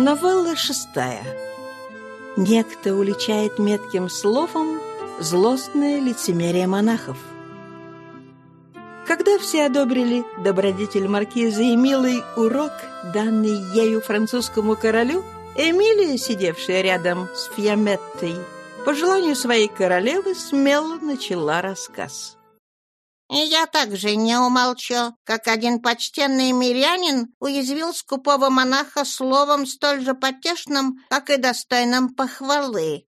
Новелла шестая. Некто уличает метким словом злостное лицемерие монахов. Когда все одобрили добродетель маркиза и милый урок, данный ею французскому королю, Эмилия, сидевшая рядом с Фьяметтой, по желанию своей королевы смело начала рассказ. И я также не умолчу, как один почтенный мирянин уязвил скупого монаха словом столь же потешным, как и достойным похвалы.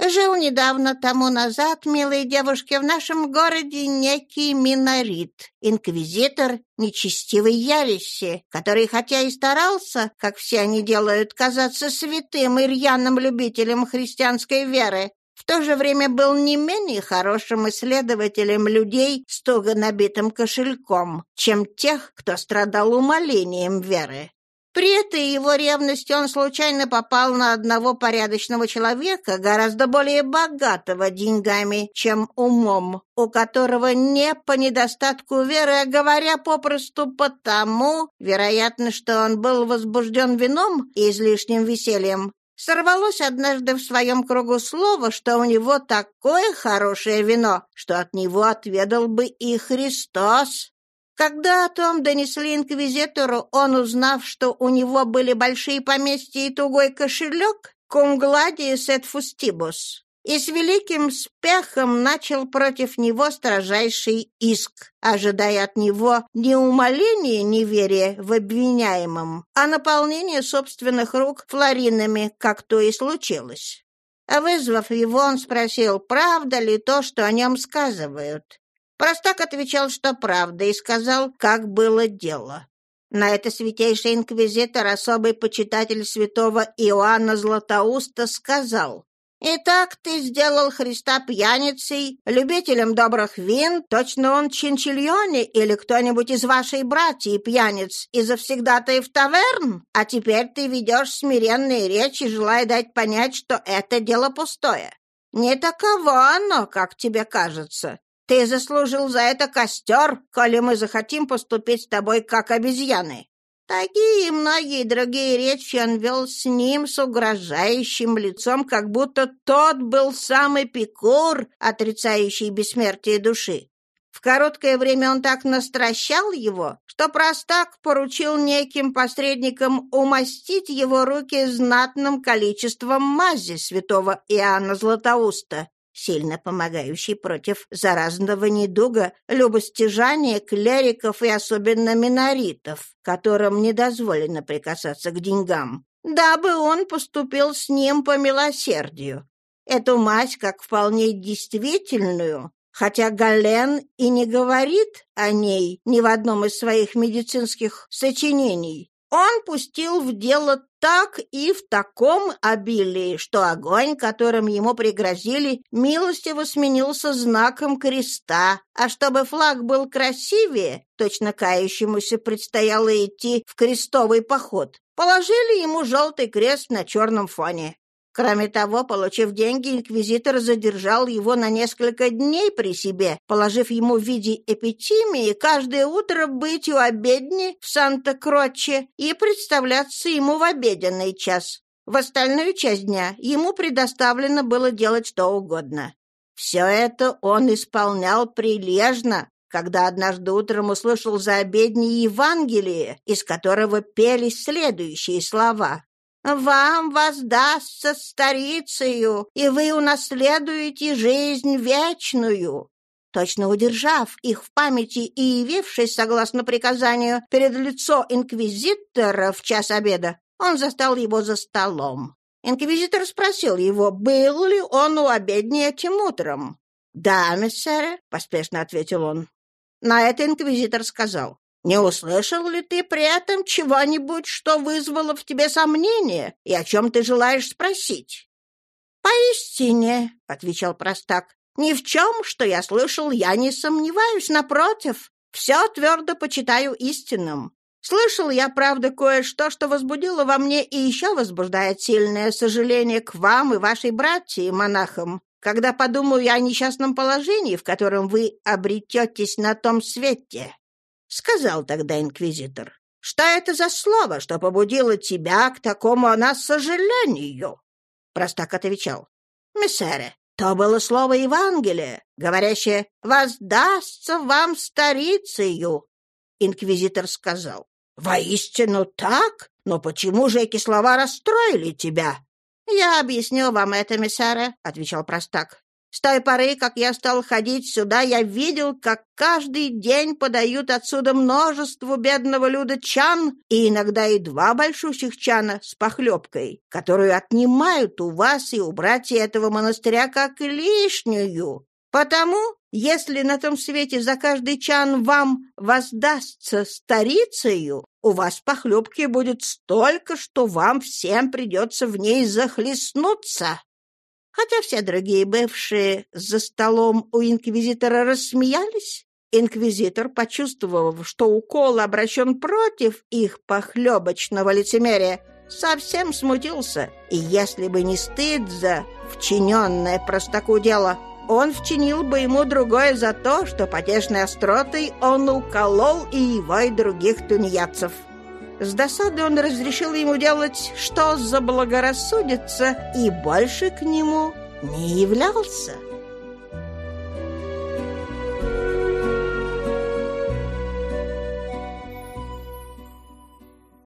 Жил недавно тому назад, милые девушки, в нашем городе некий Минорит, инквизитор нечестивой яреси, который, хотя и старался, как все они делают, казаться святым и рьяным любителем христианской веры, в то же время был не менее хорошим исследователем людей с туго набитым кошельком, чем тех, кто страдал умолением веры. При этой его ревности он случайно попал на одного порядочного человека, гораздо более богатого деньгами, чем умом, у которого не по недостатку веры, а говоря попросту потому, вероятно, что он был возбужден вином и излишним весельем, Сорвалось однажды в своем кругу слово, что у него такое хорошее вино, что от него отведал бы и Христос. Когда о том донесли инквизитору, он, узнав, что у него были большие поместья и тугой кошелек, «cum gladius et fustibus», и с великим спехом начал против него строжайший иск, ожидая от него не умоления неверия в обвиняемом, а наполнения собственных рук флоринами, как то и случилось. А вызвав его, он спросил, правда ли то, что о нем сказывают. Простак отвечал, что правда, и сказал, как было дело. На это святейший инквизитор, особый почитатель святого Иоанна Златоуста, сказал, «Итак, ты сделал Христа пьяницей, любителем добрых вин, точно он Чинчильоне или кто-нибудь из вашей братьев пьяниц и завсегдатаев таверн, а теперь ты ведешь смиренные речи, желая дать понять, что это дело пустое. Не таково оно, как тебе кажется. Ты заслужил за это костер, коли мы захотим поступить с тобой как обезьяны. Такие многие другие речи он вел с ним с угрожающим лицом, как будто тот был самый Эпикур, отрицающий бессмертие души. В короткое время он так настращал его, что простак поручил неким посредникам умастить его руки знатным количеством мази святого Иоанна Златоуста, сильно помогающий против заразного недуга, любостяжания клериков и особенно миноритов, которым не дозволено прикасаться к деньгам, дабы он поступил с ним по милосердию. Эту мазь, как вполне действительную, хотя Гален и не говорит о ней ни в одном из своих медицинских сочинений, он пустил в дело так и в таком обилии, что огонь, которым ему пригрозили, милостиво сменился знаком креста, а чтобы флаг был красивее, точно кающемуся предстояло идти в крестовый поход, положили ему желтый крест на черном фоне. Кроме того, получив деньги, инквизитор задержал его на несколько дней при себе, положив ему в виде эпитимии каждое утро быть у обедни в Санта-Кроче и представляться ему в обеденный час. В остальную часть дня ему предоставлено было делать что угодно. Все это он исполнял прилежно, когда однажды утром услышал за обедней Евангелие, из которого пелись следующие слова. Вам воздастся старицею, и вы унаследуете жизнь вечную». Точно удержав их в памяти и явившись, согласно приказанию, перед лицо инквизитора в час обеда, он застал его за столом. Инквизитор спросил его, был ли он у обедни этим утром. «Да, миссере», — поспешно ответил он. На это инквизитор сказал, не услышал ли ты при этом чего-нибудь, что вызвало в тебе сомнение, и о чем ты желаешь спросить?» «Поистине», — отвечал простак, — «ни в чем, что я слышал, я не сомневаюсь, напротив, все твердо почитаю истинным. Слышал я, правда, кое-что, что возбудило во мне и еще возбуждает сильное сожаление к вам и вашей братьям, монахам, когда подумаю я о несчастном положении, в котором вы обрететесь на том свете. Сказал тогда инквизитор. Что это за слово, что побудило тебя к такому о сожалению?» Простак отвечал. «Мессере, то было слово Евангелия, говорящее «воздастся вам старицею». Инквизитор сказал. «Воистину так? Но почему же эти слова расстроили тебя?» «Я объясню вам это, мессере», — отвечал простак. С той поры, как я стал ходить сюда, я видел, как каждый день подают отсюда множество бедного люда чан, и иногда и два большущих чана с похлебкой, которую отнимают у вас и у братьев этого монастыря как лишнюю. Потому, если на том свете за каждый чан вам воздастся старицею, у вас похлебки будет столько, что вам всем придется в ней захлестнуться. Хотя все другие бывшие за столом у инквизитора рассмеялись, инквизитор, почувствовав, что укол обращен против их похлебочного лицемерия, совсем смутился, и если бы не стыд за вчиненное простаку дело, он вчинил бы ему другое за то, что потешной остротой он уколол и его, и других тунеядцев. С досады он разрешил ему делать, что заблагорассудится, и больше к нему не являлся.